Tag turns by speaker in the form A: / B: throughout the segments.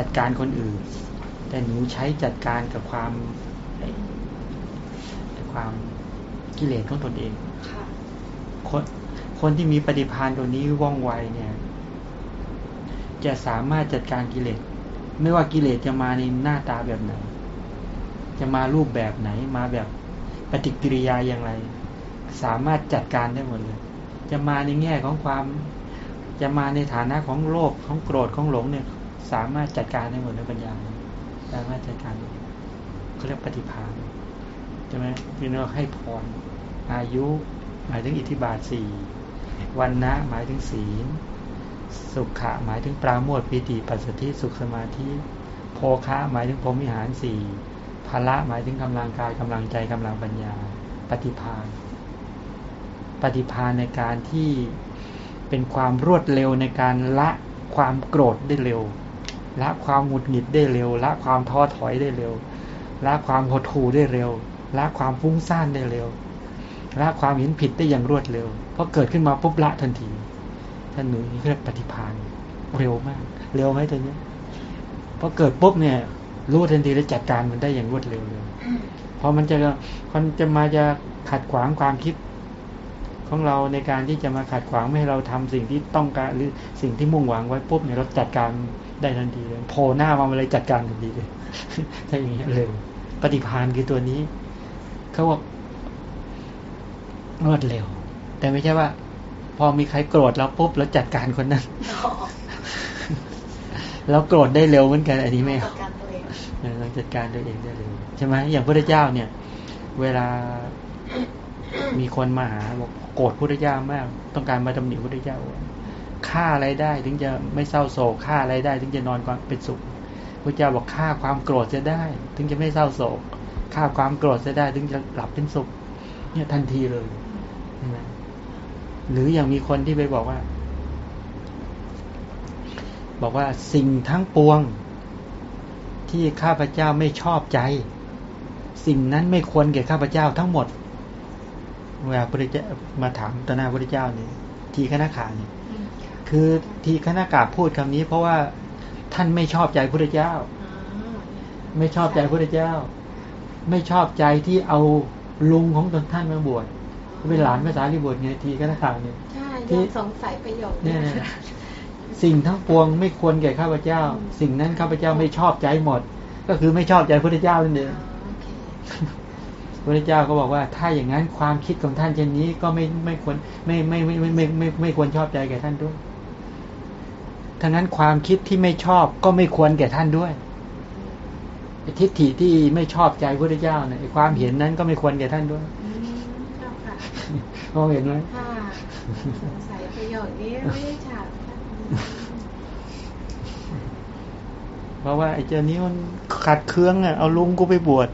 A: จัดการคนอื่น แต่หนูใช้จัดการกับความความกิเลสของตนเองคนคนที่มีปฏิภาณตัวนี้ว่องไวเนี่ย จะสามารถจัดการกิเลส ไม่ว่ากิเลสจะมาในหน้าตาแบบไหน จะมารูปแบบไหน มาแบบปฏิกิริยาอย่างไร สามารถจัดการได้หมดเลย จะมาในแง่ของความ จะมาในฐานะของโลภของโกรธของหลงเนี่ย สามารถจัดการได้หมดในปัญญา สามารถจัดการเขาเรียกปฏิภาณใช่ไหมพี่น้องให้พรอายุหมายถึงอิทธิบาทสี่วันนะหมายถึงศีลสุขะหมายถึงปราโมทปีติปัสสติสุขสมาธิโภคะหมายถึงพรมิหารสี่ภละหมายถึงกำลังกายกำลังใจกำลังปัญญา ปฏิภาณปฏิภาณในการที่เป็นความรวดเร็วในการละความโกรธได้เร็ว ละความหงุดหงิดได้เร็ว ละความท้อถอยได้เร็ว ละความหดหู่ได้เร็ว ละความฟุ้งซ่านได้เร็ว ละความเห็นผิดได้อย่างรวดเร็ว เพอเกิดขึ้นมาปุ๊บละทันที ท่านหนูนี่เรียกปฏิพานเร็วมาก เร็วไหมตัวนี้พอเกิดปุ๊บเนี่ย รู้ทันทีแล้วจัดการมันได้อย่างรวดเร็วเลยพอมันจะมันจะมาจะขัดขวางความคิดของเราในการที่จะมาขัดขวางไม่ให้เราทำสิ่งที่ต้องการหรือสิ่งที่มุ่งหวังไว้ปุ๊บเนี่ยเราจัดการ ได้ทันทีเลยโผล่หน้ามาเลยจัดการทันทีเลยถ้าอย่างนี้เร็วปฏิพานคือตัวนี้เขาบอกรวดเร็ว แต่ไม่ใช่ว่า พอมีใครโกรธเราปุ๊บแล้วจัดการคนนั้นแล้วโกรธได้เร็วเหมือนกันอันนี้ไม่เอาเราจัดการตัวเองได้เร็วใช่ไหมอย่างพระเจ้าเนี่ย เวลามีคนมาหาบอกโกรธพระเจ้ามาก ต้องการมาตำหนิพระเจ้า ฆ่าอะไรได้ถึงจะไม่เศร้าโศกฆ่าอะไรได้ ถึงจะนอนความเป็นสุขพระเจ้าบอกฆ่าความโกรธจะได้ ถึงจะไม่เศร้าโศกฆ่าความโกรธจะได้ ถึงจะหลับเป็นสุข เนี่ยทันทีเลยใช่ไหมหรืออย่างมีคนที่ไปบอกว่า บอกว่าสิ่งทั้งปวง ที่ข้าพเจ้าไม่ชอบใจ สิ่งนั้นไม่ควรแก่ข้าพเจ้าทั้งหมดเวลาพระเจ้ามาถามต่อหน้าพระเจ้านี่ทีคณะขาเนี่ย คือทีคณะกาพูดคำนี้ เพราะว่าท่านไม่ชอบใจพระเจ้า ไม่ชอบใจพระเจ้า ไม่ชอบใจที่เอาลุงของตนท่านมาบวชเป็นหลานภาษาลิบุตรไงทีก็ข่าวเนี่ย
B: ใช่ที่สงสัยประโยชน์เนี่ย
A: สิ่งทั้งปวงไม่ควรแก่ข้าพเจ้า สิ่งนั้นข้าพเจ้าไม่ชอบใจหมด ก็คือไม่ชอบใจพระเจ้านั่นเองพระเจ้าก็บอกว่าถ้าอย่างนั้นความคิดของท่านเช่นนี้ก็ไม่ไม่ควรไม่ไม่ไม่ไม่ไม่ไม่ไม่ควรชอบใจแก่ท่านด้วย ทั้งนั้นความคิดที่ไม่ชอบก็ไม่ควรแก่ท่านด้วยทิฏฐิที่ไม่ชอบใจพระเจ้าเนี่ยความเห็นนั้นก็ไม่ควรแก่ท่านด้วยมองเห็นไหมค่ะ
B: ใส่ประโยชน์นี้ไม่ได้ฉาบ
A: เพราะว่าไอ้เจ้านี้มันขัดเครื่องอะเอาลุงกูไปบวช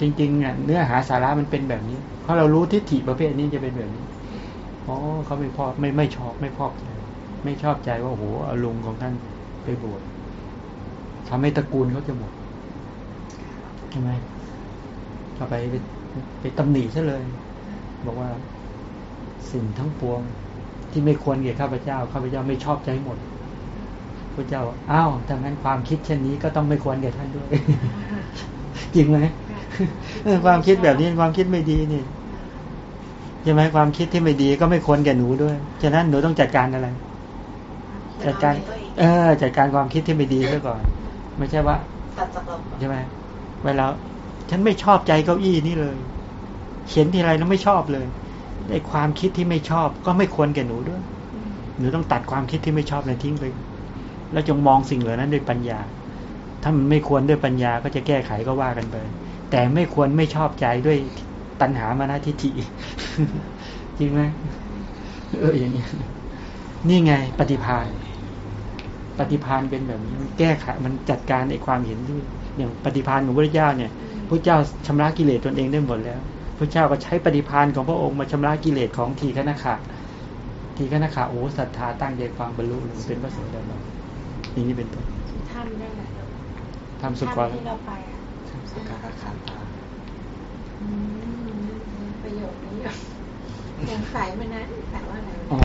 A: จริงๆอะเนื้อหาสาระมันเป็นแบบนี้ เพราะเรารู้ทิฏฐิประเภทนี้จะเป็นแบบนี้ อ๋อเขาไม่พอไม่ไม่ชอบไม่พอใจไม่ชอบใจว่าโหเอาลุงของท่านไปบวชทำให้ตระกูลเขาจะหมดใช่ไหมเอาไปไปตำหนิซะเลย บอกว่าสิ่งทั้งปวง ที่ไม่ควรแก่ข้าพเจ้าข้าพเจ้าไม่ชอบใจหมดพระเจ้าอ้าวถ้างั้นความคิดเช่นนี้ก็ต้องไม่ควรแก่ท่านด้วย จริงไหมความคิดแบบนี้ความคิดไม่ดีนี่ ใช่ไหมความคิดที่ไม่ดีก็ไม่ควรแก่หนูด้วย ฉะนั้นหนูต้องจัดการอะไร จัดการ เออ จัดการความคิดที่ไม่ดีซะก่อน ไม่ใช่ว่าใช่ไหมเวลาฉันไม่ชอบใจเก้าอี้นี่เลย เขียนทีไรแล้วไม่ชอบเลยไอ้ความคิดที่ไม่ชอบ ก็ไม่ควรแก่หนูด้วย หนูต้องตัดความคิดที่ไม่ชอบในทิ้งไป แล้วจงมองสิ่งเหล่านั้นด้วยปัญญา ถ้ามันไม่ควรด้วยปัญญาก็จะแก้ไขก็ว่ากันไป แต่ไม่ควรไม่ชอบใจด้วย ตัณหามานะทิฏฐิจริงไหมเอออย่างนี้นี่ไงปฏิพานปฏิพานเป็นแบบนี้มันแก้ไขมันจัดการไอ้ความเห็นที่อย่างปฏิพานของพระเจ้าเนี่ยพระเจ้าชำระกิเลสตนเองได้หมดแล้วพระเจ้าก็ใช้ปฏิพานของพระองค์มาชำระกิเลสของทีฆนขาทีฆนขาโอ้ศรัทธาตั้งใจฟังบรรลุเป็นพระโสดาบันอย่างนี้เป็นต้น
B: ทำได้ไหม
A: ทำสุข
B: ที่เราไป
A: สุขาขาตา
B: ประโยชน์นี้ยังใส่มานะแต่ว่าอะไร